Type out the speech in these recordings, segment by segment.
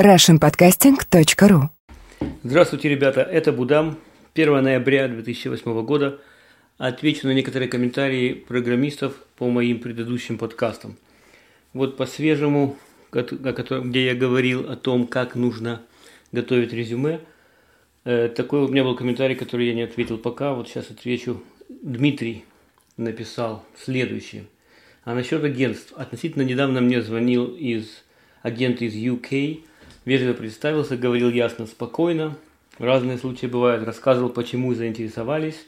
russianpodcasting.ru Здравствуйте, ребята, это Будам. 1 ноября 2008 года. Отвечу на некоторые комментарии программистов по моим предыдущим подкастам. Вот по свежему, где я говорил о том, как нужно готовить резюме, э, такой у меня был комментарий, который я не ответил пока. Вот сейчас отвечу. Дмитрий написал следующее. А насчет агентств. Относительно недавно мне звонил из агент из UK – Вежливо представился, говорил ясно, спокойно. Разные случаи бывают. Рассказывал, почему заинтересовались.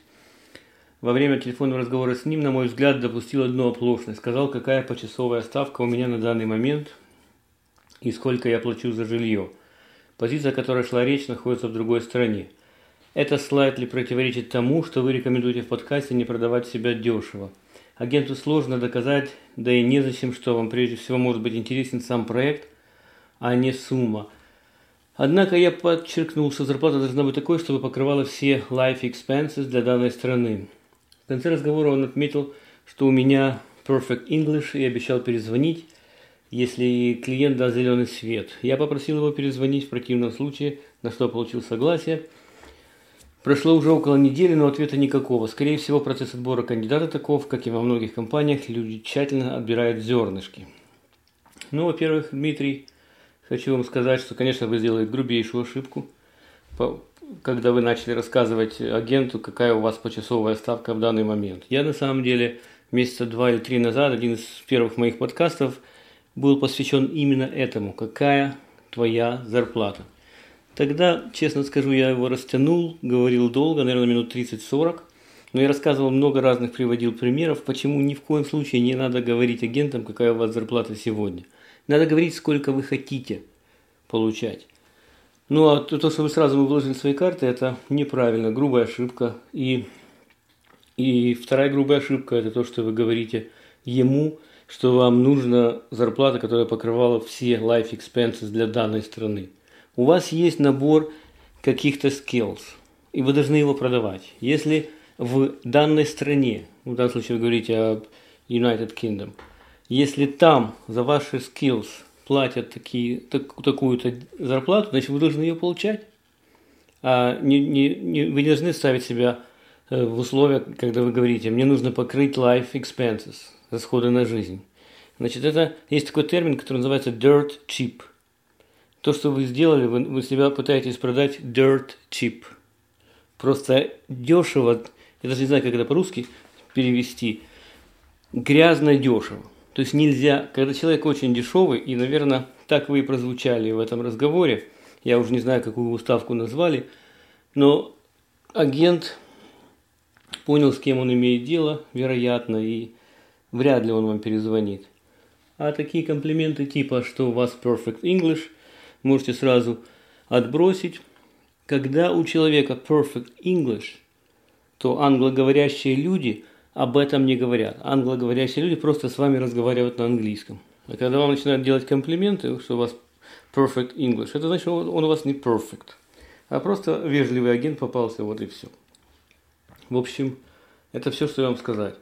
Во время телефонного разговора с ним, на мой взгляд, допустил одну оплошность. Сказал, какая почасовая ставка у меня на данный момент и сколько я плачу за жилье. Позиция, о которой шла речь, находится в другой стране. Это слайд ли противоречит тому, что вы рекомендуете в подкасте не продавать себя дешево. Агенту сложно доказать, да и незачем, что вам прежде всего может быть интересен сам проект – а не сумма. Однако я подчеркнул, что зарплата должна быть такой, чтобы покрывала все life expenses для данной страны. В конце разговора он отметил, что у меня perfect English и обещал перезвонить, если клиент даст зеленый свет. Я попросил его перезвонить в противном случае, на что получил согласие. Прошло уже около недели, но ответа никакого. Скорее всего, процесс отбора кандидата таков, как и во многих компаниях, люди тщательно отбирают зернышки. Ну, во-первых, Дмитрий, Хочу вам сказать, что, конечно, вы сделали грубейшую ошибку, когда вы начали рассказывать агенту, какая у вас почасовая ставка в данный момент. Я на самом деле месяца два или три назад, один из первых моих подкастов был посвящен именно этому, какая твоя зарплата. Тогда, честно скажу, я его растянул, говорил долго, наверное, минут 30-40, но я рассказывал много разных, приводил примеров, почему ни в коем случае не надо говорить агентам, какая у вас зарплата сегодня – надо говорить, сколько вы хотите получать. Ну а то, что вы сразу выложили свои карты, это неправильно, грубая ошибка. И, и вторая грубая ошибка – это то, что вы говорите ему, что вам нужна зарплата, которая покрывала все life expenses для данной страны. У вас есть набор каких-то skills, и вы должны его продавать. Если в данной стране, в данном случае вы говорите о United Kingdom – если там за ваши skills платят так, такую-то зарплату, значит вы должны ее получать. А не, не, не, вы не должны ставить себя э, в условия, когда вы говорите, мне нужно покрыть life expenses, расходы на жизнь. Значит, это есть такой термин, который называется dirt cheap. То, что вы сделали, вы, вы себя пытаетесь продать dirt cheap. Просто дешево, я даже не знаю, как это по-русски перевести, грязно дешево. То есть нельзя, когда человек очень дешевый, и, наверное, так вы и прозвучали в этом разговоре, я уже не знаю, какую уставку назвали, но агент понял, с кем он имеет дело, вероятно, и вряд ли он вам перезвонит. А такие комплименты типа, что у вас perfect English, можете сразу отбросить. Когда у человека perfect English, то англоговорящие люди – об этом не говорят. Англоговорящие люди просто с вами разговаривают на английском. А когда вам начинают делать комплименты, что у вас perfect English, это значит, он у вас не perfect, а просто вежливый агент попался, вот и все. В общем, это все, что я вам сказать.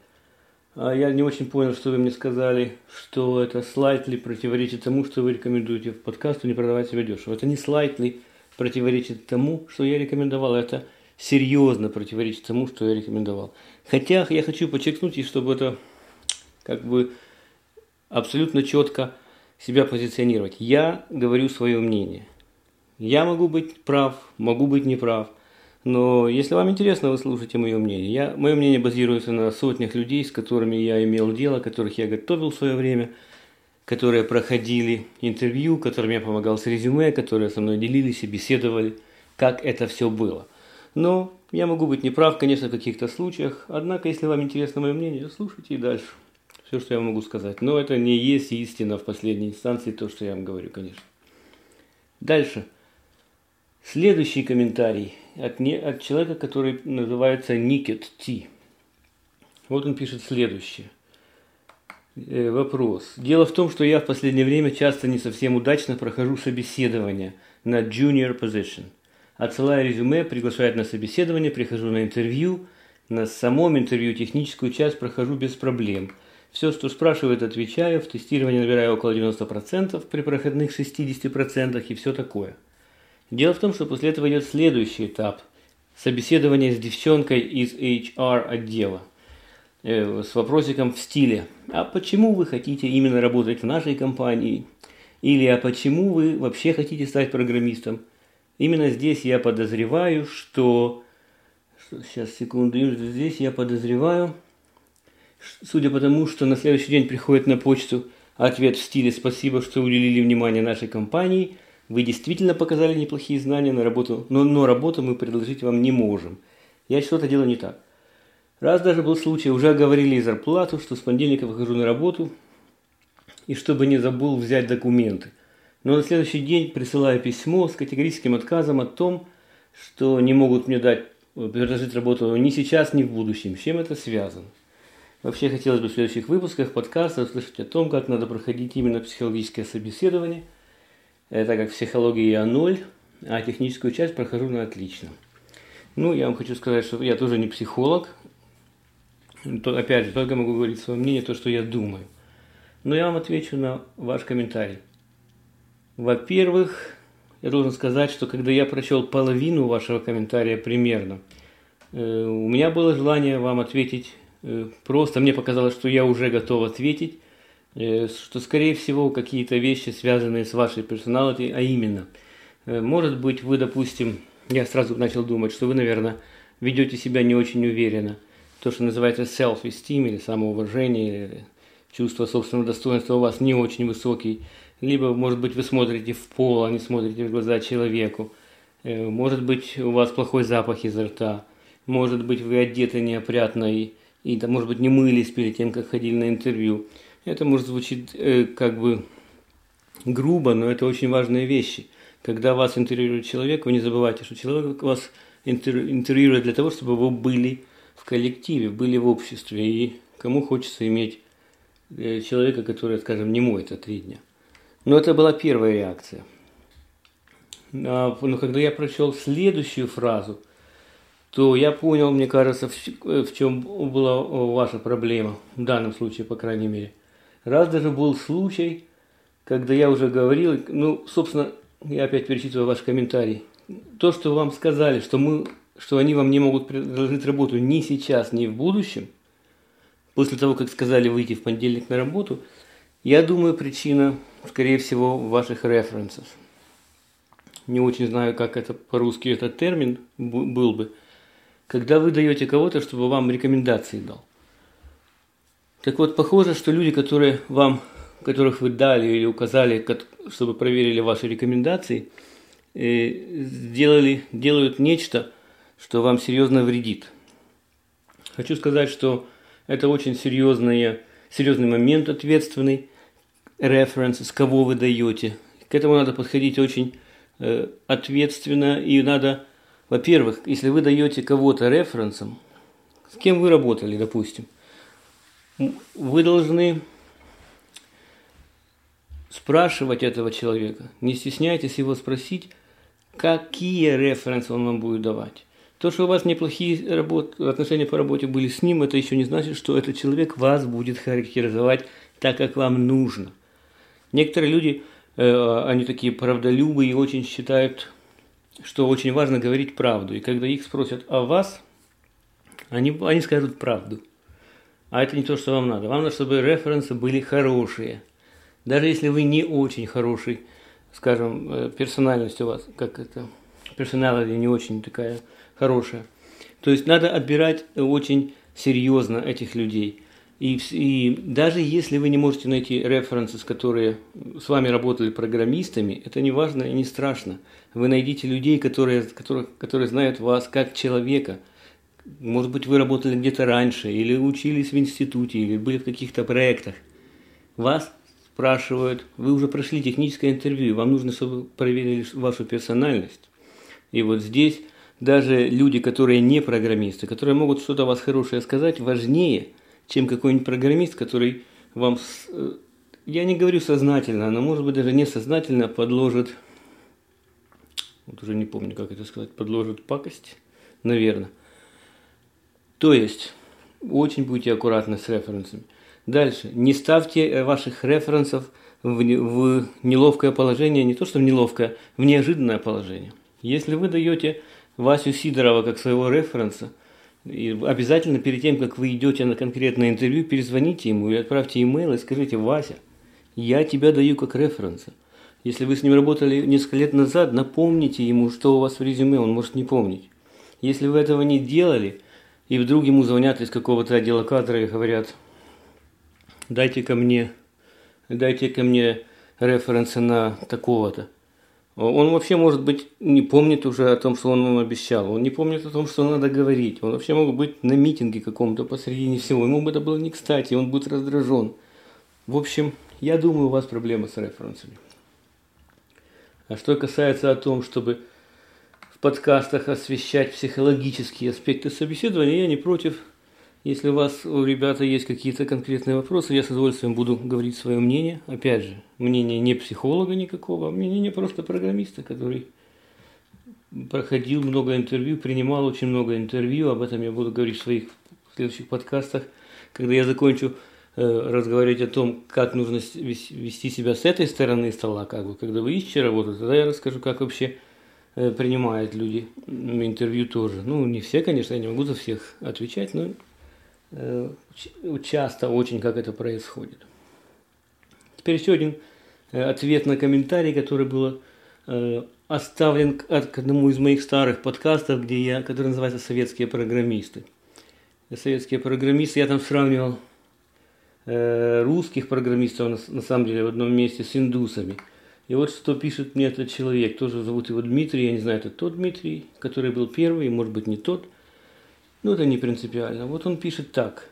А я не очень понял, что вы мне сказали, что это slightly противоречит тому, что вы рекомендуете в подкасту «Не продавать себя дешево». Это не slightly противоречит тому, что я рекомендовал, это серьезно противоречит тому, что я рекомендовал. Хотя я хочу подчеркнуть, и чтобы это как бы абсолютно четко себя позиционировать. Я говорю свое мнение. Я могу быть прав, могу быть неправ. Но если вам интересно, вы слушаете мое мнение. Я, мое мнение базируется на сотнях людей, с которыми я имел дело, которых я готовил в свое время, которые проходили интервью, которым я помогал с резюме, которые со мной делились и беседовали, как это все было. Но я могу быть неправ, конечно, в каких-то случаях. Однако, если вам интересно мое мнение, слушайте и дальше. Все, что я могу сказать. Но это не есть истина в последней инстанции, то, что я вам говорю, конечно. Дальше. Следующий комментарий от, не, от человека, который называется Никет Ти. Вот он пишет следующее. Э, вопрос. Дело в том, что я в последнее время часто не совсем удачно прохожу собеседование на junior position – Отсылаю резюме, приглашают на собеседование, прихожу на интервью. На самом интервью техническую часть прохожу без проблем. Все, что спрашивают, отвечаю. В тестировании набираю около 90%, при проходных 60% и все такое. Дело в том, что после этого идет следующий этап – собеседование с девчонкой из HR отдела э, с вопросиком в стиле «А почему вы хотите именно работать в нашей компании?» или «А почему вы вообще хотите стать программистом?» Именно здесь я подозреваю, что... Сейчас, секунду, здесь я подозреваю, судя по тому, что на следующий день приходит на почту ответ в стиле «Спасибо, что уделили внимание нашей компании», вы действительно показали неплохие знания на работу, но, но работу мы предложить вам не можем. Я что-то делаю не так. Раз даже был случай, уже оговорили зарплату, что с понедельника выхожу на работу, и чтобы не забыл взять документы. Но на следующий день присылаю письмо с категорическим отказом о том, что не могут мне дать э, предложить работу ни сейчас, ни в будущем. С чем это связано? Вообще хотелось бы в следующих выпусках подкаста услышать о том, как надо проходить именно психологическое собеседование, так как психология я ноль, а техническую часть прохожу на отлично. Ну, я вам хочу сказать, что я тоже не психолог. То, опять же, только могу говорить свое мнение, то, что я думаю. Но я вам отвечу на ваш комментарий. Во-первых, я должен сказать, что когда я прочел половину вашего комментария примерно, э, у меня было желание вам ответить Э, просто мне показалось, что я уже готов ответить, э, что, скорее всего, какие-то вещи, связанные с вашей персоналити, а именно, может быть, вы, допустим, я сразу начал думать, что вы, наверное, ведете себя не очень уверенно. То, что называется self-esteem или самоуважение, чувство собственного достоинства у вас не очень высокий. Либо, может быть, вы смотрите в пол, а не смотрите в глаза человеку. Может быть, у вас плохой запах изо рта. Может быть, вы одеты неопрятно и и, да, может быть, не мылись перед тем, как ходили на интервью. Это может звучит э, как бы грубо, но это очень важные вещи. Когда вас интервьюирует человек, вы не забывайте, что человек вас интервьюирует для того, чтобы вы были в коллективе, были в обществе. И кому хочется иметь э, человека, который, скажем, не моет это три дня. Но это была первая реакция. А, но когда я прочел следующую фразу – то я понял, мне кажется, в, в чем была ваша проблема, в данном случае, по крайней мере. Раз даже был случай, когда я уже говорил, ну, собственно, я опять перечитываю ваш комментарий. То, что вам сказали, что, мы, что они вам не могут предложить работу ни сейчас, ни в будущем, после того, как сказали выйти в понедельник на работу, я думаю, причина, скорее всего, в ваших референсах. Не очень знаю, как это по-русски этот термин был бы – когда вы даете кого-то, чтобы вам рекомендации дал. Так вот, похоже, что люди, которые вам, которых вы дали или указали, чтобы проверили ваши рекомендации, э, сделали, делают нечто, что вам серьезно вредит. Хочу сказать, что это очень серьезный, серьезный момент ответственный, с кого вы даете. К этому надо подходить очень э, ответственно и надо во-первых, если вы даете кого-то референсом, с кем вы работали, допустим, вы должны спрашивать этого человека. Не стесняйтесь его спросить, какие референсы он вам будет давать. То, что у вас неплохие работ, отношения по работе были с ним, это еще не значит, что этот человек вас будет характеризовать так, как вам нужно. Некоторые люди, э, они такие правдолюбы и очень считают что очень важно говорить правду. И когда их спросят о вас, они, они скажут правду. А это не то, что вам надо. Вам надо, чтобы референсы были хорошие. Даже если вы не очень хороший, скажем, э, персональность у вас, как это, персоналити не очень такая хорошая. То есть надо отбирать очень серьезно этих людей. И, и даже если вы не можете найти референсы, которые с вами работали программистами, это не важно и не страшно. Вы найдите людей, которые, которые, которые знают вас как человека. Может быть, вы работали где-то раньше, или учились в институте, или были в каких-то проектах. Вас спрашивают, вы уже прошли техническое интервью, вам нужно, чтобы проверили вашу персональность. И вот здесь даже люди, которые не программисты, которые могут что-то о вас хорошее сказать, важнее – чем какой-нибудь программист, который вам, э, я не говорю сознательно, но может быть даже несознательно подложит, вот уже не помню, как это сказать, подложит пакость, наверное. То есть, очень будьте аккуратны с референсами. Дальше. Не ставьте э, ваших референсов в, в неловкое положение, не то что в неловкое, в неожиданное положение. Если вы даете Васю Сидорова как своего референса, и обязательно перед тем, как вы идете на конкретное интервью, перезвоните ему и отправьте имейл и скажите, Вася, я тебя даю как референса. Если вы с ним работали несколько лет назад, напомните ему, что у вас в резюме, он может не помнить. Если вы этого не делали, и вдруг ему звонят из какого-то отдела кадра и говорят, дайте ко мне, дайте ко мне референсы на такого-то. Он вообще, может быть, не помнит уже о том, что он вам обещал. Он не помнит о том, что надо говорить. Он вообще мог быть на митинге каком-то посредине всего. Ему бы это было не кстати, он будет раздражен. В общем, я думаю, у вас проблема с референсами. А что касается о том, чтобы в подкастах освещать психологические аспекты собеседования, я не против – если у вас, ребята, есть какие-то конкретные вопросы, я с удовольствием буду говорить свое мнение. Опять же, мнение не психолога никакого, а мнение просто программиста, который проходил много интервью, принимал очень много интервью. Об этом я буду говорить в своих следующих подкастах. Когда я закончу э, разговаривать о том, как нужно вести себя с этой стороны стола, как бы, когда вы ищете работу, тогда я расскажу, как вообще э, принимают люди интервью тоже. Ну, не все, конечно, я не могу за всех отвечать, но часто очень, как это происходит. Теперь еще один э, ответ на комментарий, который был э, оставлен к одному из моих старых подкастов, где я, который называется «Советские программисты». Советские программисты, я там сравнивал русских программистов, на самом деле, в одном месте с индусами. И вот что пишет мне этот человек, тоже зовут его Дмитрий, я не знаю, это тот Дмитрий, который был первый, может быть, не тот – ну, это не принципиально. Вот он пишет так.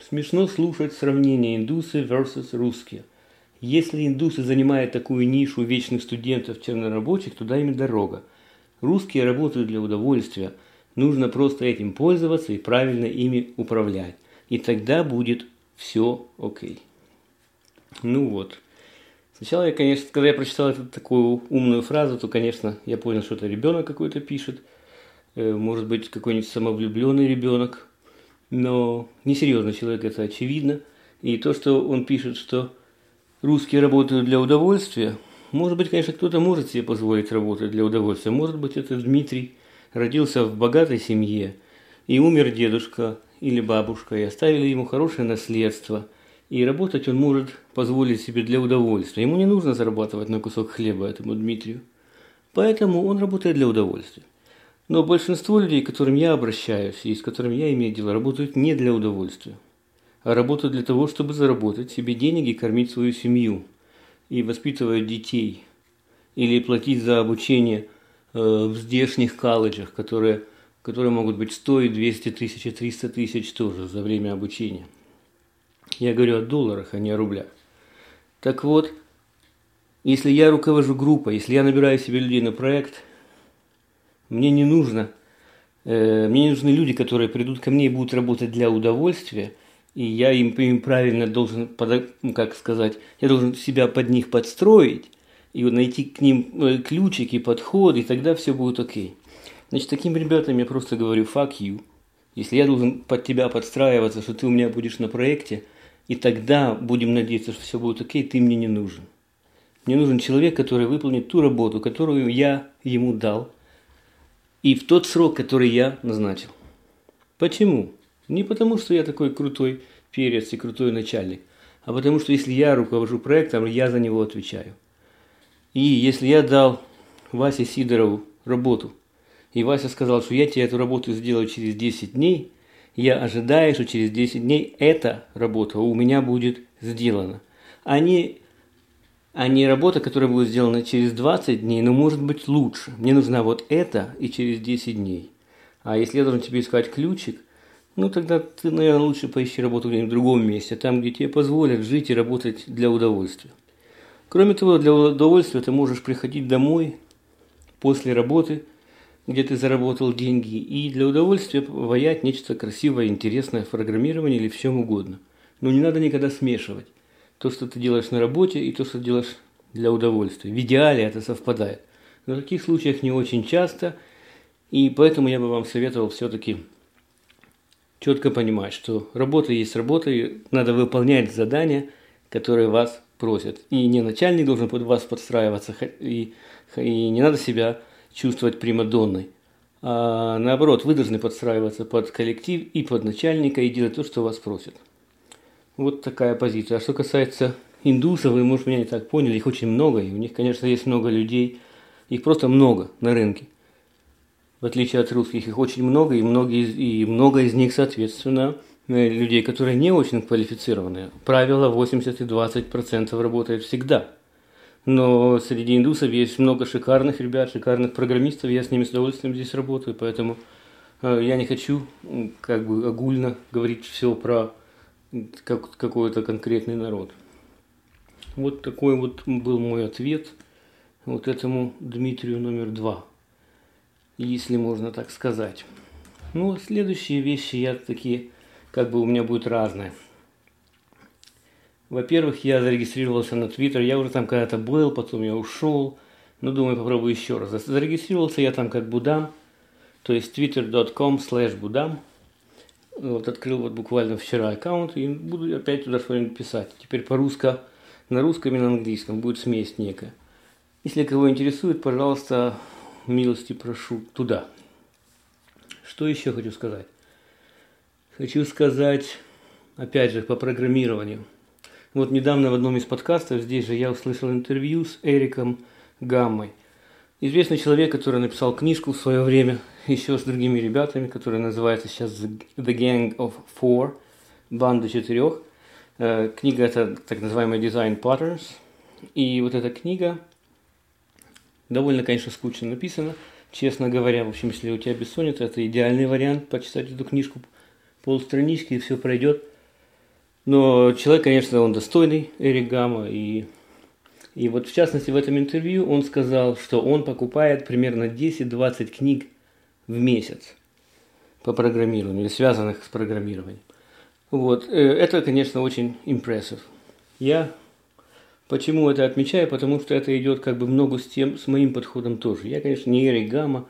Смешно слушать сравнение индусы versus русские. Если индусы занимают такую нишу вечных студентов чернорабочих, туда им дорога. Русские работают для удовольствия. Нужно просто этим пользоваться и правильно ими управлять. И тогда будет все окей. Ну вот. Сначала я, конечно, когда я прочитал эту такую умную фразу, то, конечно, я понял, что это ребенок какой-то пишет – может быть какой-нибудь самовлюбленный ребенок, но несерьезный человек, это очевидно. И то, что он пишет, что русские работают для удовольствия, может быть, конечно, кто-то может себе позволить работать для удовольствия. Может быть, это Дмитрий родился в богатой семье, и умер дедушка или бабушка, и оставили ему хорошее наследство. И работать он может позволить себе для удовольствия. Ему не нужно зарабатывать на кусок хлеба этому Дмитрию. Поэтому он работает для удовольствия. Но большинство людей, к которым я обращаюсь и с которыми я имею дело, работают не для удовольствия, а работают для того, чтобы заработать себе деньги и кормить свою семью, и воспитывать детей, или платить за обучение э, в здешних колледжах, которые, которые могут быть 100 и 200 тысяч и 300 тысяч тоже за время обучения. Я говорю о долларах, а не о рублях. Так вот, если я руковожу группой, если я набираю себе людей на проект – мне не нужно, э, мне не нужны люди, которые придут ко мне и будут работать для удовольствия, и я им, им правильно должен, ну, как сказать, я должен себя под них подстроить, и вот найти к ним э, ключики, подход, и тогда все будет окей. Значит, таким ребятам я просто говорю fuck you. Если я должен под тебя подстраиваться, что ты у меня будешь на проекте, и тогда будем надеяться, что все будет окей, ты мне не нужен. Мне нужен человек, который выполнит ту работу, которую я ему дал, и в тот срок, который я назначил. Почему? Не потому, что я такой крутой перец и крутой начальник, а потому что если я руковожу проектом, я за него отвечаю. И если я дал Васе Сидорову работу, и Вася сказал, что я тебе эту работу сделаю через 10 дней, я ожидаю, что через 10 дней эта работа у меня будет сделана. А не а не работа, которая будет сделана через 20 дней, но может быть лучше. Мне нужна вот эта и через 10 дней. А если я должен тебе искать ключик, ну тогда ты, наверное, лучше поищи работу где-нибудь в другом месте, там, где тебе позволят жить и работать для удовольствия. Кроме того, для удовольствия ты можешь приходить домой после работы, где ты заработал деньги, и для удовольствия ваять нечто красивое, интересное в программировании или в чем угодно. Но не надо никогда смешивать то, что ты делаешь на работе, и то, что ты делаешь для удовольствия. В идеале это совпадает. Но в таких случаях не очень часто, и поэтому я бы вам советовал все-таки четко понимать, что работа есть работа, и надо выполнять задания, которые вас просят. И не начальник должен под вас подстраиваться, и, и не надо себя чувствовать примадонной. А наоборот, вы должны подстраиваться под коллектив и под начальника и делать то, что вас просят. Вот такая позиция. А что касается индусов, вы, может, меня не так поняли, их очень много, и у них, конечно, есть много людей, их просто много на рынке. В отличие от русских, их очень много, и, многие, и много из них, соответственно, э, людей, которые не очень квалифицированные. Правило 80 и 20% работает всегда. Но среди индусов есть много шикарных ребят, шикарных программистов, я с ними с удовольствием здесь работаю, поэтому э, я не хочу как бы огульно говорить все про как, какой-то конкретный народ. Вот такой вот был мой ответ вот этому Дмитрию номер два, если можно так сказать. Ну, а следующие вещи я такие, как бы у меня будет разные. Во-первых, я зарегистрировался на Твиттер, я уже там когда-то был, потом я ушел, ну, думаю, попробую еще раз. Зарегистрировался я там как Будам, то есть twitter.com slash Будам. Вот открыл вот буквально вчера аккаунт и буду опять туда что-нибудь писать. Теперь по-русски, на русском и на английском будет смесь некая. Если кого интересует, пожалуйста, милости прошу туда. Что еще хочу сказать? Хочу сказать, опять же, по программированию. Вот недавно в одном из подкастов, здесь же я услышал интервью с Эриком Гаммой. Известный человек, который написал книжку в свое время, еще с другими ребятами, которая называется сейчас The Gang of Four, банда четырех. Э, книга это так называемый Design Patterns. И вот эта книга довольно, конечно, скучно написана. Честно говоря, в общем, если у тебя бессонница, это идеальный вариант почитать эту книжку полстранички и все пройдет. Но человек, конечно, он достойный, Эрик Гамма, и, и вот в частности в этом интервью он сказал, что он покупает примерно 10-20 книг в месяц по программированию или связанных с программированием. Вот. Э, это, конечно, очень импрессив. Я почему это отмечаю? Потому что это идет как бы много с тем, с моим подходом тоже. Я, конечно, не Эрик Гамма,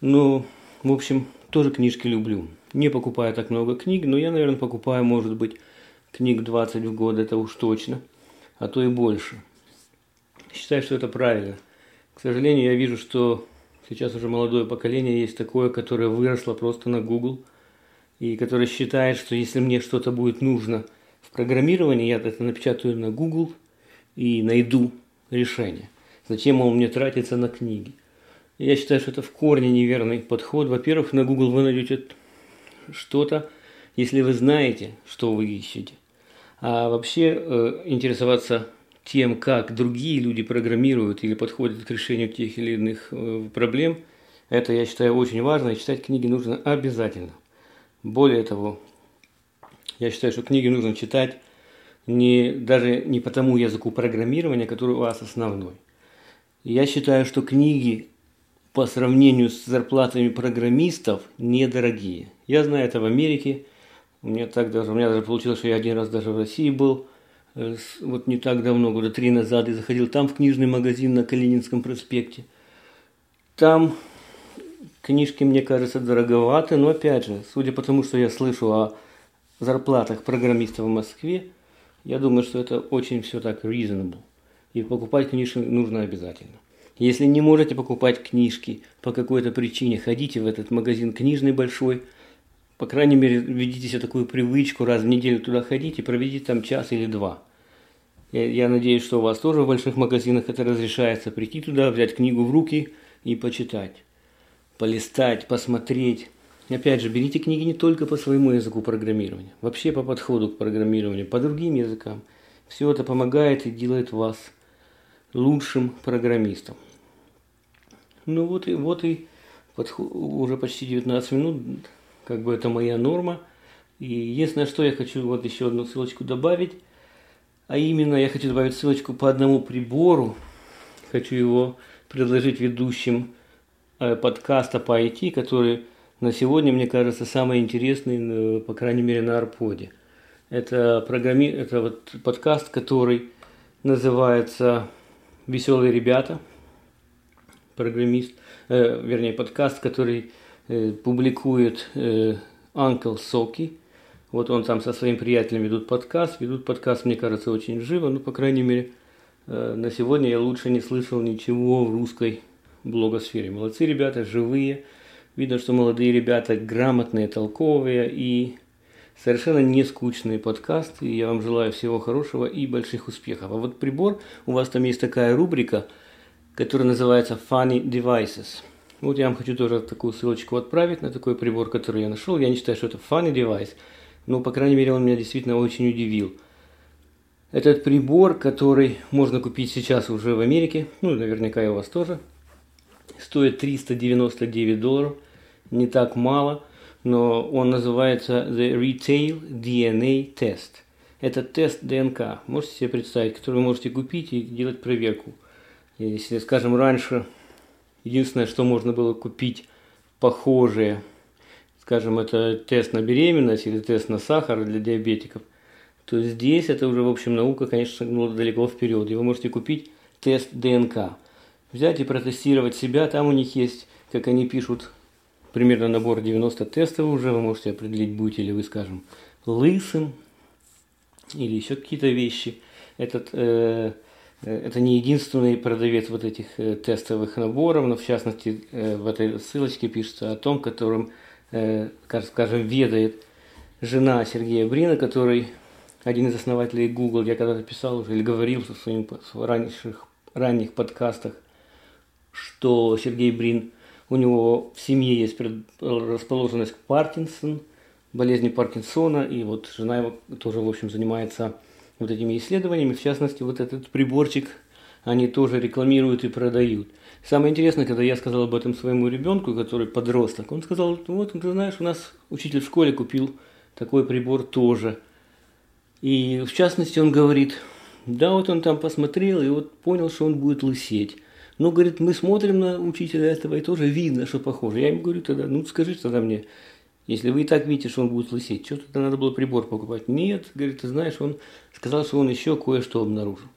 но, в общем, тоже книжки люблю. Не покупаю так много книг, но я, наверное, покупаю, может быть, книг 20 в год, это уж точно, а то и больше. Считаю, что это правильно. К сожалению, я вижу, что сейчас уже молодое поколение есть такое, которое выросло просто на Google – и который считает, что если мне что-то будет нужно в программировании, я это напечатаю на Google и найду решение. Зачем он мне тратится на книги? Я считаю, что это в корне неверный подход. Во-первых, на Google вы найдете что-то, если вы знаете, что вы ищете. А вообще э, интересоваться тем, как другие люди программируют или подходят к решению тех или иных э, проблем, это, я считаю, очень важно, и читать книги нужно обязательно. Более того, я считаю, что книги нужно читать не, даже не по тому языку программирования, который у вас основной. Я считаю, что книги по сравнению с зарплатами программистов недорогие. Я знаю это в Америке. У меня так даже, у меня даже получилось, что я один раз даже в России был, вот не так давно, года три назад, и заходил там в книжный магазин на Калининском проспекте. Там Книжки, мне кажется, дороговаты, но опять же, судя по тому, что я слышу о зарплатах программистов в Москве, я думаю, что это очень все так reasonable. И покупать книжки нужно обязательно. Если не можете покупать книжки по какой-то причине, ходите в этот магазин книжный большой, по крайней мере, введите себе такую привычку, раз в неделю туда ходите, проведите там час или два. Я, я надеюсь, что у вас тоже в больших магазинах это разрешается, прийти туда, взять книгу в руки и почитать полистать, посмотреть. И опять же, берите книги не только по своему языку программирования, вообще по подходу к программированию, по другим языкам. Все это помогает и делает вас лучшим программистом. Ну вот и вот и подход, уже почти 19 минут, как бы это моя норма. И единственное, что я хочу вот еще одну ссылочку добавить, а именно я хочу добавить ссылочку по одному прибору, хочу его предложить ведущим Э, подкаста по IT, который на сегодня, мне кажется, самый интересный, э, по крайней мере, на Арподе. Это, программи... это вот подкаст, который называется «Веселые ребята», программист, э, вернее, подкаст, который публикует э, Uncle Соки. Вот он там со своим приятелем ведут подкаст. Ведут подкаст, мне кажется, очень живо. Ну, по крайней мере, э, на сегодня я лучше не слышал ничего в русской блогосфере. Молодцы ребята, живые. Видно, что молодые ребята грамотные, толковые и совершенно не скучные подкасты. И я вам желаю всего хорошего и больших успехов. А вот прибор, у вас там есть такая рубрика, которая называется Funny Devices. Вот я вам хочу тоже такую ссылочку отправить на такой прибор, который я нашел. Я не считаю, что это funny device, но, по крайней мере, он меня действительно очень удивил. Этот прибор, который можно купить сейчас уже в Америке, ну, наверняка и у вас тоже, стоит 399 долларов, не так мало, но он называется The Retail DNA Test. Это тест ДНК, можете себе представить, который вы можете купить и делать проверку. Если, скажем, раньше единственное, что можно было купить похожее, скажем, это тест на беременность или тест на сахар для диабетиков, то здесь это уже, в общем, наука, конечно, шагнула далеко вперед. И вы можете купить тест ДНК взять и протестировать себя. Там у них есть, как они пишут, примерно набор 90 тестов уже. Вы можете определить, будете ли вы, скажем, лысым или еще какие-то вещи. Этот, э, это не единственный продавец вот этих э, тестовых наборов, но в частности э, в этой ссылочке пишется о том, которым, э, скажем, ведает жена Сергея Брина, который один из основателей Google, я когда-то писал уже или говорил в своих ранних, ранних подкастах – что Сергей Брин, у него в семье есть расположенность к Паркинсон, болезни Паркинсона, и вот жена его тоже, в общем, занимается вот этими исследованиями. В частности, вот этот приборчик они тоже рекламируют и продают. Самое интересное, когда я сказал об этом своему ребенку, который подросток, он сказал, вот, ты знаешь, у нас учитель в школе купил такой прибор тоже. И в частности он говорит, да, вот он там посмотрел и вот понял, что он будет лысеть. Ну, говорит, мы смотрим на учителя этого и тоже видно, что похоже. Я ему говорю тогда, ну скажите тогда мне, если вы и так видите, что он будет лысеть, что тогда надо было прибор покупать? Нет, говорит, ты знаешь, он сказал, что он еще кое-что обнаружил.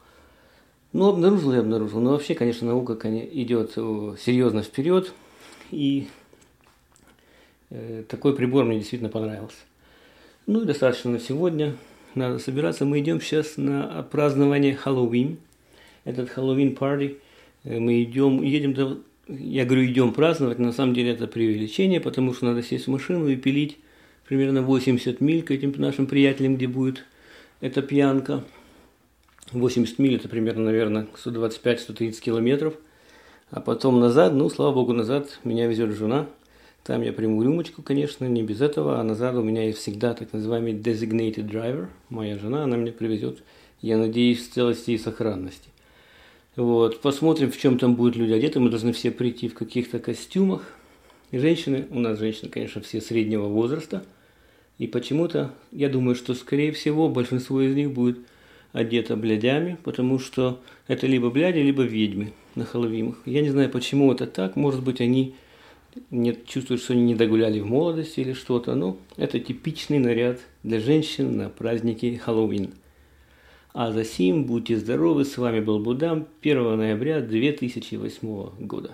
Ну, обнаружил и обнаружил. Но вообще, конечно, наука идет э, серьезно вперед. И э, такой прибор мне действительно понравился. Ну и достаточно на сегодня. Надо собираться. Мы идем сейчас на празднование Хэллоуин. Этот Хэллоуин парти Э, мы идем, едем, до, я говорю, идем праздновать, на самом деле это преувеличение, потому что надо сесть в машину и пилить примерно 80 миль к этим нашим приятелям, где будет эта пьянка. 80 миль это примерно, наверное, 125-130 километров. А потом назад, ну, слава богу, назад меня везет жена. Там я приму рюмочку, конечно, не без этого, а назад у меня есть всегда так называемый designated driver. Моя жена, она меня привезет, я надеюсь, в целости и сохранности. Вот, посмотрим, в чем там будут люди одеты. Мы должны все прийти в каких-то костюмах. И женщины, у нас женщины, конечно, все среднего возраста. И почему-то, я думаю, что, скорее всего, большинство из них будет одето блядями, потому что это либо бляди, либо ведьмы на Хэллоуинах. Я не знаю, почему это так. Может быть, они не чувствуют, что они не догуляли в молодости или что-то. Но это типичный наряд для женщин на праздники Хэллоуин. А за сим будьте здоровы, с вами был Будам 1 ноября 2008 года.